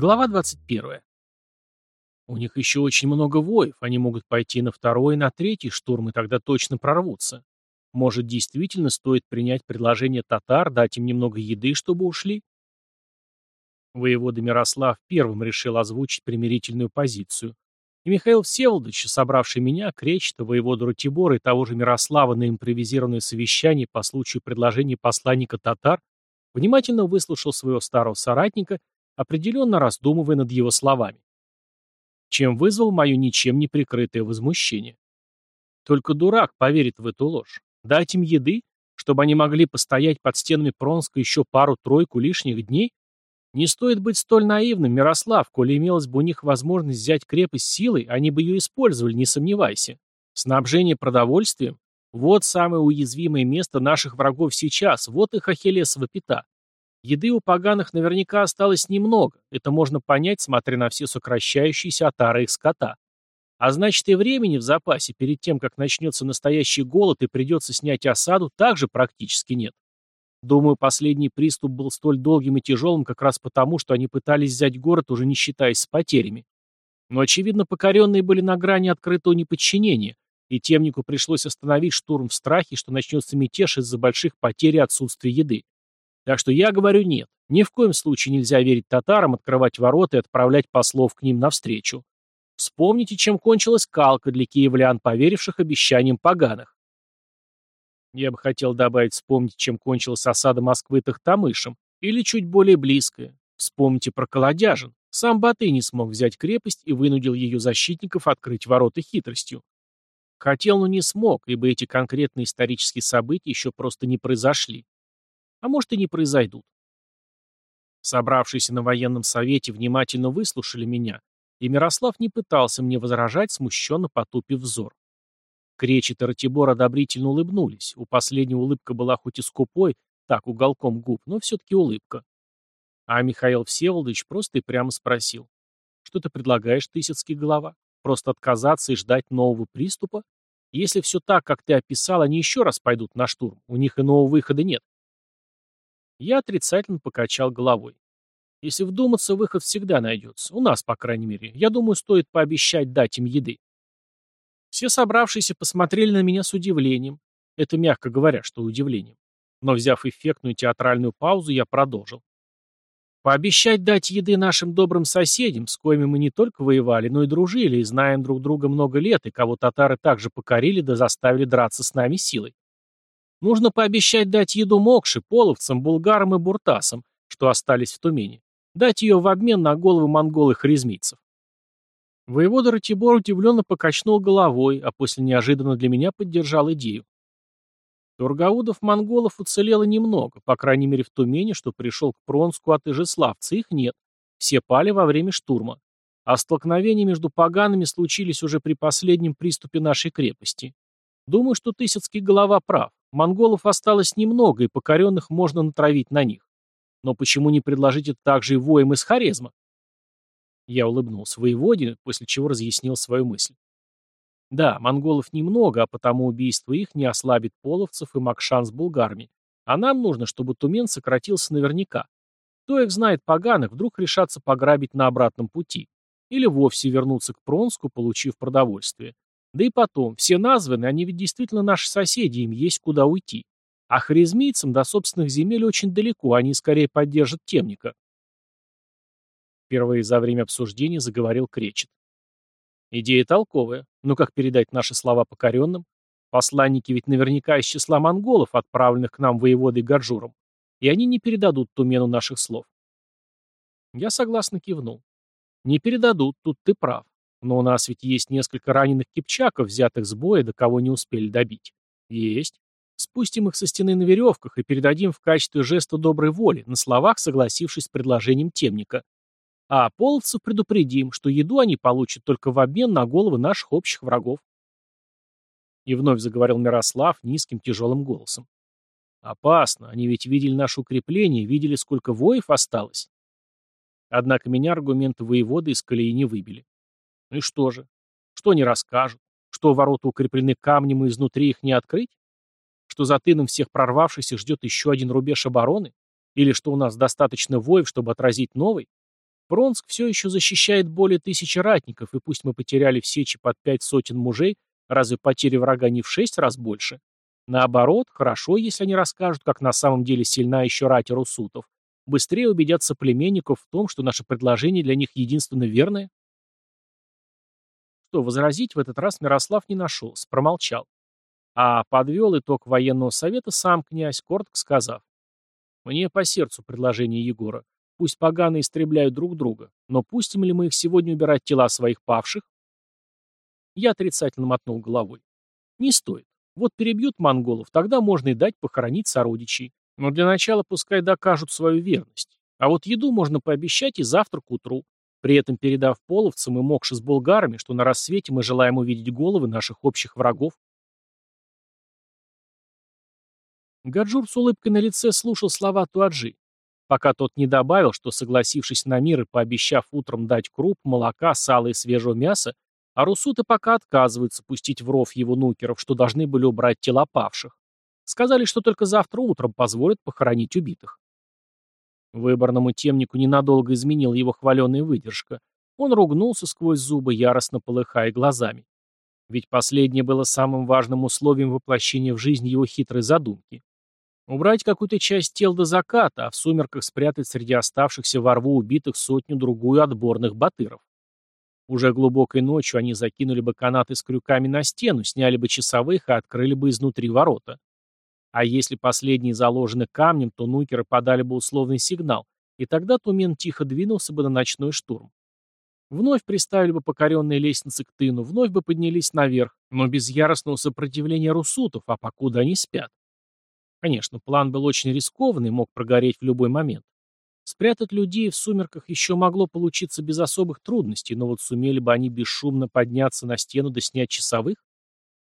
Глава 21. У них еще очень много воев, они могут пойти на второй и на третий штурм, и тогда точно прорвутся. Может, действительно стоит принять предложение татар, дать им немного еды, чтобы ушли? Воевода Мирослав первым решил озвучить примирительную позицию. И Михаил Всеволодович, собравший меня, Кречета, воеводу Ратибора и того же Мирослава на импровизированное совещание по случаю предложения посланника татар, внимательно выслушал своего старого соратника определенно раздумывая над его словами. Чем вызвал мое ничем не прикрытое возмущение. Только дурак поверит в эту ложь. Дать им еды, чтобы они могли постоять под стенами Пронска еще пару-тройку лишних дней? Не стоит быть столь наивным, Мирослав, коли имелась бы у них возможность взять крепость силой, они бы ее использовали, не сомневайся. Снабжение продовольствием – вот самое уязвимое место наших врагов сейчас, вот их ахиллесова пята. Еды у поганых наверняка осталось немного, это можно понять, смотря на все сокращающиеся отары их скота. А значит и времени в запасе перед тем, как начнется настоящий голод и придется снять осаду, также практически нет. Думаю, последний приступ был столь долгим и тяжелым как раз потому, что они пытались взять город, уже не считаясь с потерями. Но, очевидно, покоренные были на грани открытого неподчинения, и темнику пришлось остановить штурм в страхе, что начнется мятеж из-за больших потерь и отсутствия еды. Так что я говорю нет. Ни в коем случае нельзя верить татарам, открывать ворота и отправлять послов к ним навстречу. Вспомните, чем кончилась калка для киевлян, поверивших обещаниям поганых. Я бы хотел добавить, вспомните, чем кончилась осада Москвы Тахтамышем, или чуть более близкое. Вспомните про Колодяжин. Сам Батый не смог взять крепость и вынудил ее защитников открыть ворота хитростью. Хотел, но не смог, ибо эти конкретные исторические события еще просто не произошли а может и не произойдут. Собравшиеся на военном совете внимательно выслушали меня, и Мирослав не пытался мне возражать, смущенно потупив взор. Кречет и Ратибор одобрительно улыбнулись. У последнего улыбка была хоть и скупой, так, уголком губ, но все-таки улыбка. А Михаил Всеволодович просто и прямо спросил. «Что ты предлагаешь, Тысяцкий голова? Просто отказаться и ждать нового приступа? Если все так, как ты описал, они еще раз пойдут на штурм. У них иного выхода нет». Я отрицательно покачал головой. Если вдуматься, выход всегда найдется. У нас, по крайней мере. Я думаю, стоит пообещать дать им еды. Все собравшиеся посмотрели на меня с удивлением. Это мягко говоря, что удивлением. Но взяв эффектную театральную паузу, я продолжил. Пообещать дать еды нашим добрым соседям, с коими мы не только воевали, но и дружили, и знаем друг друга много лет, и кого татары также покорили да заставили драться с нами силой. Нужно пообещать дать еду мокши, половцам, булгарам и буртасам, что остались в Тумени. Дать ее в обмен на головы монгол-харизмийцев. Воевода Ратибор удивленно покачнул головой, а после неожиданно для меня поддержал идею. Тургаудов-монголов уцелело немного, по крайней мере в Тумени, что пришел к Пронску от Ижеславца, их нет. Все пали во время штурма. А столкновения между погаными случились уже при последнем приступе нашей крепости. Думаю, что Тысяцкий голова прав. Монголов осталось немного, и покоренных можно натравить на них. Но почему не предложить это также и воям из Хорезма? Я улыбнулся воеводе, после чего разъяснил свою мысль. Да, монголов немного, а потому убийство их не ослабит половцев и макшан с булгарами. А нам нужно, чтобы Тумен сократился наверняка. Кто их знает поганых, вдруг решатся пограбить на обратном пути. Или вовсе вернуться к Пронску, получив продовольствие. Да и потом, все названы, они ведь действительно наши соседи, им есть куда уйти. А харизмийцам до собственных земель очень далеко, они скорее поддержат темника. Впервые за время обсуждения заговорил Кречет. Идея толковая, но как передать наши слова покоренным? Посланники ведь наверняка из числа монголов, отправленных к нам воеводой Гаджуром, и они не передадут Тумену наших слов. Я согласно кивнул. Не передадут, тут ты прав. Но у нас ведь есть несколько раненых кипчаков, взятых с боя, до кого не успели добить. Есть. Спустим их со стены на веревках и передадим в качестве жеста доброй воли, на словах согласившись с предложением темника. А половцев предупредим, что еду они получат только в обмен на головы наших общих врагов. И вновь заговорил Мирослав низким тяжелым голосом. Опасно, они ведь видели наше укрепление, видели, сколько воев осталось. Однако меня аргументы воеводы из колеи не выбили. Ну и что же? Что они расскажут? Что ворота укреплены камнем и изнутри их не открыть? Что за тыном всех прорвавшихся ждет еще один рубеж обороны? Или что у нас достаточно воев, чтобы отразить новый? Пронск все еще защищает более тысячи ратников, и пусть мы потеряли в сечи под пять сотен мужей, разве потери врага не в шесть раз больше? Наоборот, хорошо, если они расскажут, как на самом деле сильна еще рать русутов. Быстрее убедятся племенников в том, что наше предложение для них единственно верное. Что возразить в этот раз Мирослав не нашелся, промолчал. А подвел итог военного совета сам князь, коротко сказав. Мне по сердцу предложение Егора. Пусть поганые истребляют друг друга, но пустим ли мы их сегодня убирать тела своих павших? Я отрицательно мотнул головой. Не стоит. Вот перебьют монголов, тогда можно и дать похоронить сородичей. Но для начала пускай докажут свою верность. А вот еду можно пообещать и завтра к утру, при этом передав половцам и мокши с булгарами, что на рассвете мы желаем увидеть головы наших общих врагов. Гаджур с улыбкой на лице слушал слова Туаджи, пока тот не добавил, что, согласившись на мир и пообещав утром дать круп, молока, сала и свежего мяса, а русуты пока отказываются пустить в ров его нукеров, что должны были убрать тела павших. Сказали, что только завтра утром позволят похоронить убитых. Выборному темнику ненадолго изменил его хваленая выдержка. Он ругнулся сквозь зубы, яростно полыхая глазами. Ведь последнее было самым важным условием воплощения в жизнь его хитрой задумки. Убрать какую-то часть тел до заката, а в сумерках спрятать среди оставшихся во рву убитых сотню-другую отборных батыров. Уже глубокой ночью они закинули бы канаты с крюками на стену, сняли бы часовых и открыли бы изнутри ворота. А если последние заложены камнем, то нукеры подали бы условный сигнал, и тогда Тумен тихо двинулся бы на ночной штурм. Вновь приставили бы покоренные лестницы к тыну, вновь бы поднялись наверх, но без яростного сопротивления русутов, а покуда они спят. Конечно, план был очень рискованный, мог прогореть в любой момент. Спрятать людей в сумерках еще могло получиться без особых трудностей, но вот сумели бы они бесшумно подняться на стену да снять часовых?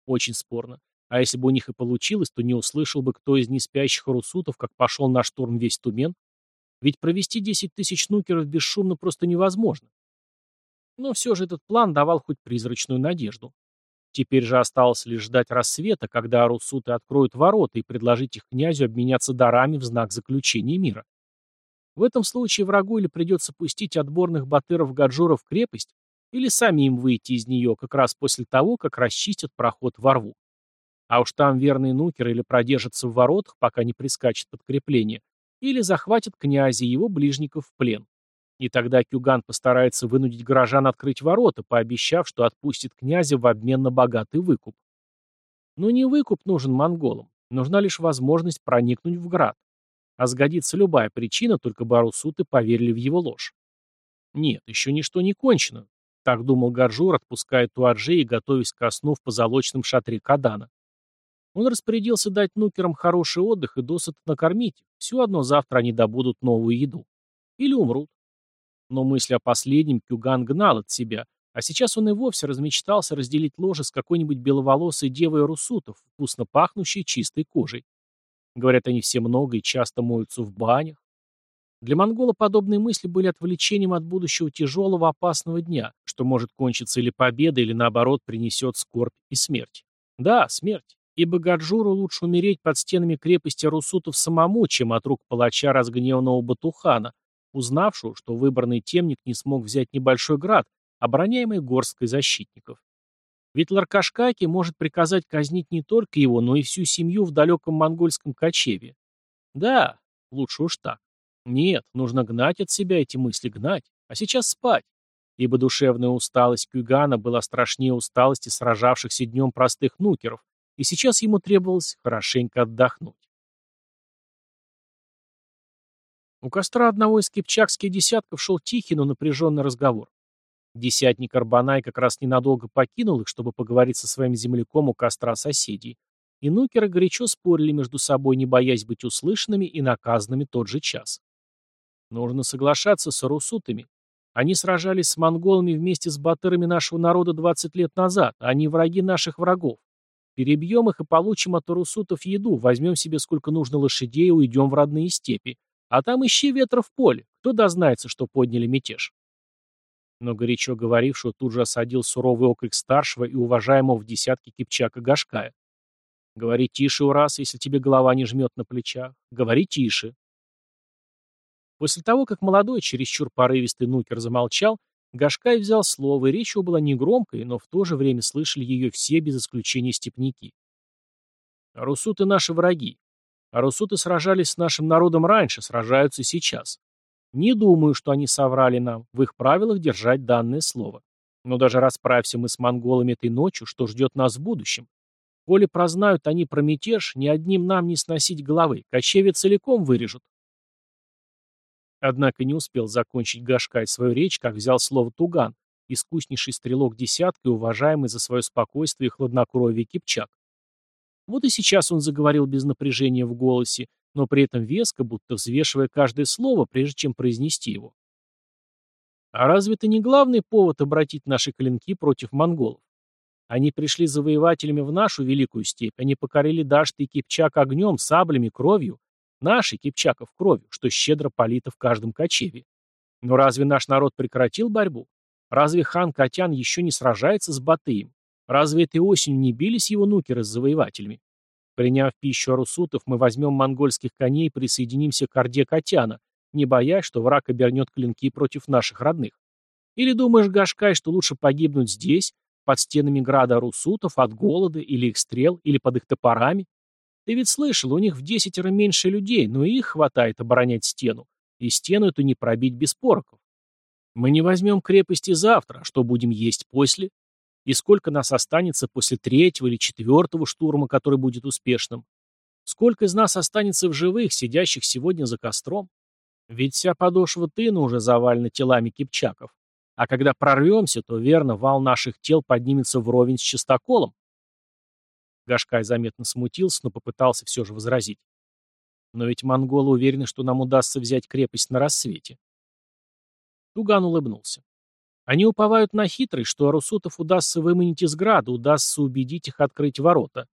Очень спорно. А если бы у них и получилось, то не услышал бы кто из неспящих русутов, как пошел на штурм весь Тумен. Ведь провести 10 тысяч нукеров бесшумно просто невозможно. Но все же этот план давал хоть призрачную надежду. Теперь же осталось лишь ждать рассвета, когда арусуты откроют ворота и предложить их князю обменяться дарами в знак заключения мира. В этом случае врагу или придется пустить отборных батыров-гаджуров в крепость, или самим выйти из нее как раз после того, как расчистят проход во рву. А уж там верные нукеры или продержатся в воротах, пока не прискачет подкрепление, или захватят князя и его ближников в плен. И тогда Кюган постарается вынудить горожан открыть ворота, пообещав, что отпустит князя в обмен на богатый выкуп. Но не выкуп нужен монголам, нужна лишь возможность проникнуть в град. А сгодится любая причина, только барусуты поверили в его ложь. Нет, еще ничто не кончено. Так думал Гаржур, отпуская Туаджи и готовясь ко сну в позолоченном шатре Кадана. Он распорядился дать нукерам хороший отдых и досыта накормить. Все одно завтра они добудут новую еду. Или умрут. Но мысль о последнем Кюган гнал от себя, а сейчас он и вовсе размечтался разделить ложе с какой-нибудь беловолосой девой русутов, вкусно пахнущей чистой кожей. Говорят, они все много и часто моются в банях. Для монгола подобные мысли были отвлечением от будущего тяжелого опасного дня, что может кончиться или победой, или наоборот принесет скорбь и смерть. Да, смерть. Ибо Гаджуру лучше умереть под стенами крепости Русутов самому, чем от рук палача разгневанного Батухана, узнавшего, что выбранный темник не смог взять небольшой град, обороняемый горсткой защитников. Ведь Ларкашкаки может приказать казнить не только его, но и всю семью в далеком монгольском кочеве. Да, лучше уж так. Нет, нужно гнать от себя эти мысли, гнать. А сейчас спать. Ибо душевная усталость Кюгана была страшнее усталости сражавшихся днем простых нукеров, и сейчас ему требовалось хорошенько отдохнуть. У костра одного из кипчакских десятков шел тихий, но напряженный разговор. Десятник Арбанай как раз ненадолго покинул их, чтобы поговорить со своим земляком у костра соседей. И нукеры горячо спорили между собой, не боясь быть услышанными и наказанными тот же час. Нужно соглашаться с арусутами. Они сражались с монголами вместе с батырами нашего народа 20 лет назад, а они враги наших врагов. Перебьем их и получим от арусутов еду, возьмем себе сколько нужно лошадей и уйдем в родные степи. А там ищи ветра в поле. Кто дознается, что подняли мятеж? Но горячо говорившего тут же осадил суровый окрик старшего и уважаемого в десятке Кипчака Гашкая. «Говори тише, Урас, если тебе голова не жмет на плечах. Говори тише». После того, как молодой, чересчур порывистый нукер замолчал, Гашкай взял слово, и речь его была негромкой, но в то же время слышали ее все без исключения степняки. «Русуты наши враги. А русуты сражались с нашим народом раньше, сражаются сейчас. Не думаю, что они соврали нам, в их правилах держать данное слово. Но даже расправься мы с монголами этой ночью, что ждет нас в будущем? Коли прознают они про мятеж, ни одним нам не сносить головы, кочевья целиком вырежут. Однако не успел закончить Гашкай свою речь, как взял слово Туган, искуснейший стрелок десятка и уважаемый за свое спокойствие и хладнокровие Кипчак. Вот и сейчас он заговорил без напряжения в голосе, но при этом веско, будто взвешивая каждое слово, прежде чем произнести его. А разве это не главный повод обратить наши клинки против монголов? Они пришли завоевателями в нашу великую степь, они покорили Дашт и Кипчак огнем, саблями, кровью, Наши, кипчаков, кровью, что щедро полито в каждом кочеве. Но разве наш народ прекратил борьбу? Разве хан Катян еще не сражается с Батыем? Разве этой осенью не бились его нукеры с завоевателями? Приняв пищу арусутов, мы возьмем монгольских коней и присоединимся к орде Катяна, не боясь, что враг обернет клинки против наших родных. Или думаешь, Гашкай, что лучше погибнуть здесь, под стенами града арусутов, от голода или их стрел, или под их топорами? Ты ведь слышал, у них в десятеро меньше людей, но и их хватает оборонять стену. И стену эту не пробить без пороков. Мы не возьмем крепости завтра, а что будем есть после? И сколько нас останется после третьего или четвертого штурма, который будет успешным? Сколько из нас останется в живых, сидящих сегодня за костром? Ведь вся подошва тына уже завалена телами кипчаков. А когда прорвемся, то верно, вал наших тел поднимется вровень с чистоколом. Гашкай заметно смутился, но попытался все же возразить. Но ведь монголы уверены, что нам удастся взять крепость на рассвете. Туган улыбнулся. Они уповают на хитрость, что арусутов удастся выманить из града, удастся убедить их открыть ворота.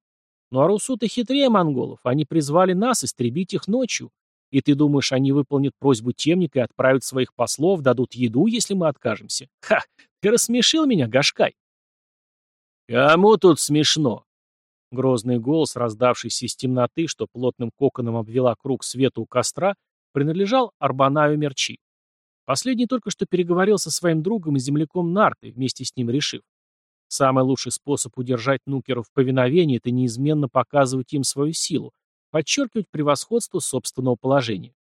Но арусуты хитрее монголов, они призвали нас истребить их ночью. И ты думаешь, они выполнят просьбу темника и отправят своих послов, дадут еду, если мы откажемся? Ха! Ты рассмешил меня, Гашкай. Кому тут смешно? Грозный голос, раздавшийся из темноты, что плотным коконом обвела круг света у костра, принадлежал Арбанаю Мерчи. Последний только что переговорил со своим другом и земляком Нартой, вместе с ним решив. Самый лучший способ удержать нукеров в повиновении – это неизменно показывать им свою силу, подчеркивать превосходство собственного положения.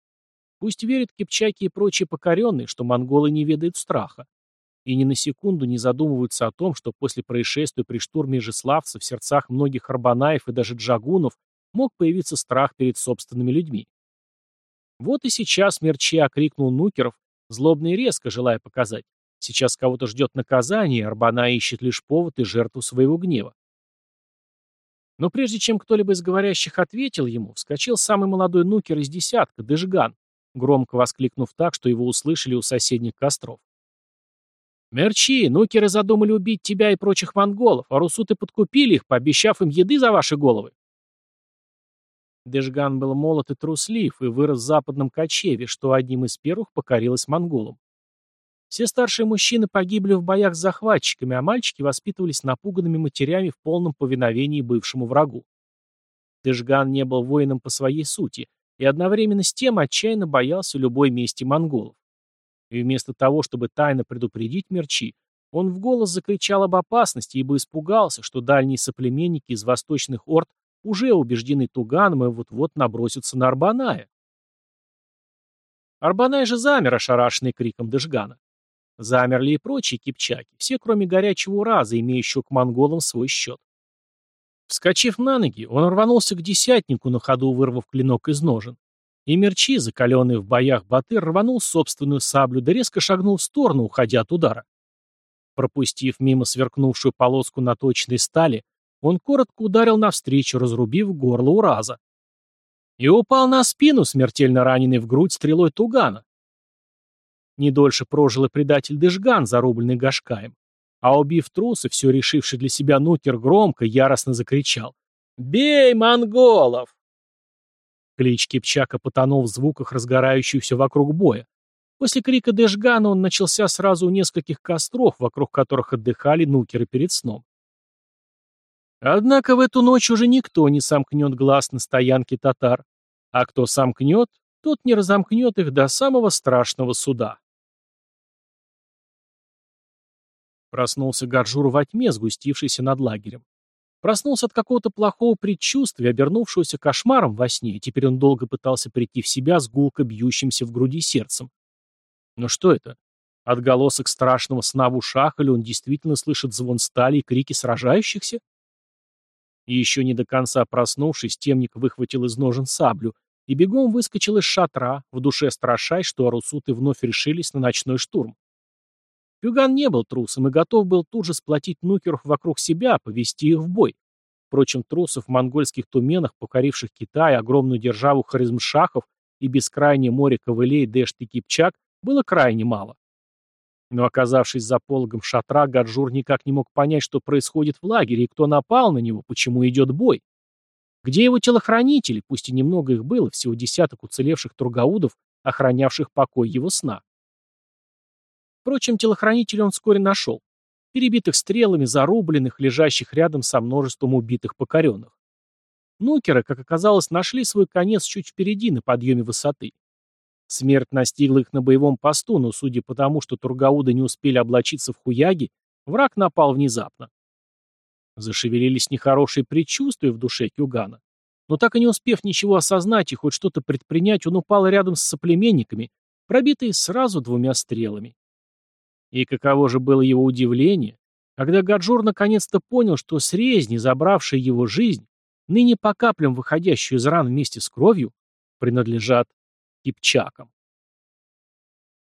Пусть верят кипчаки и прочие покоренные, что монголы не ведают страха и ни на секунду не задумываются о том, что после происшествия при штурме Ижеславца в сердцах многих арбанаев и даже джагунов мог появиться страх перед собственными людьми. Вот и сейчас Мерчи окрикнул нукеров, злобно и резко желая показать. Сейчас кого-то ждет наказание, Арбана ищет лишь повод и жертву своего гнева. Но прежде чем кто-либо из говорящих ответил ему, вскочил самый молодой нукер из десятка, Дежган, громко воскликнув так, что его услышали у соседних костров. «Мерчи, нукеры задумали убить тебя и прочих монголов, а русуты подкупили их, пообещав им еды за ваши головы». Дежган был молод и труслив, и вырос в западном кочеве, что одним из первых покорилось монголам. Все старшие мужчины погибли в боях с захватчиками, а мальчики воспитывались напуганными матерями в полном повиновении бывшему врагу. Дежган не был воином по своей сути, и одновременно с тем отчаянно боялся любой мести монголов. И вместо того, чтобы тайно предупредить Мерчи, он в голос закричал об опасности, ибо испугался, что дальние соплеменники из восточных орд уже убеждены Туганом и вот-вот набросятся на Арбаная. Арбанай же замер, ошарашенный криком Дежгана. Замерли и прочие кипчаки, все кроме горячего ураза, имеющего к монголам свой счет. Вскочив на ноги, он рванулся к десятнику, на ходу вырвав клинок из ножен. И Мерчи, закаленный в боях Батыр, рванул собственную саблю, да резко шагнул в сторону, уходя от удара. Пропустив мимо сверкнувшую полоску наточенной стали, он коротко ударил навстречу, разрубив горло ураза. И упал на спину, смертельно раненый в грудь стрелой Тугана. Не дольше прожил и предатель Дежган, зарубленный Гашкаем. А убив труса, все решивший для себя Нукер громко, яростно закричал. «Бей монголов!» Клич Кипчака потонул в звуках разгорающихся вокруг боя. После крика Дэшгана он начался сразу у нескольких костров, вокруг которых отдыхали нукеры перед сном. Однако в эту ночь уже никто не сомкнет глаз на стоянке татар. А кто сомкнет, тот не разомкнет их до самого страшного суда. Проснулся Гарджур во тьме, сгустившейся над лагерем. Проснулся от какого-то плохого предчувствия, обернувшегося кошмаром во сне, и теперь он долго пытался прийти в себя с гулко бьющимся в груди сердцем. Но что это? Отголосок страшного сна в ушах, или он действительно слышит звон стали и крики сражающихся? И еще не до конца проснувшись, темник выхватил из ножен саблю и бегом выскочил из шатра, в душе страшась, что арусуты вновь решились на ночной штурм. Пюган не был трусом и готов был тут же сплотить нукеров вокруг себя, повести их в бой. Впрочем, трусов в монгольских туменах, покоривших Китай, огромную державу харизмшахов и бескрайнее море ковылей Дэшт и Кипчак, было крайне мало. Но оказавшись за пологом шатра, Гаджур никак не мог понять, что происходит в лагере и кто напал на него, почему идет бой. Где его телохранители, пусть и немного их было, всего десяток уцелевших тургаудов, охранявших покой его сна. Впрочем, телохранителей он вскоре нашел. Перебитых стрелами, зарубленных, лежащих рядом со множеством убитых покоренных. Нукеры, как оказалось, нашли свой конец чуть впереди, на подъеме высоты. Смерть настигла их на боевом посту, но, судя по тому, что тургауды не успели облачиться в хуяги, враг напал внезапно. Зашевелились нехорошие предчувствия в душе Кюгана. Но так и не успев ничего осознать и хоть что-то предпринять, он упал рядом с соплеменниками, пробитые сразу двумя стрелами. И каково же было его удивление, когда Гаджур наконец-то понял, что срезни, забравшие его жизнь, ныне по каплям выходящую из ран вместе с кровью, принадлежат кипчакам.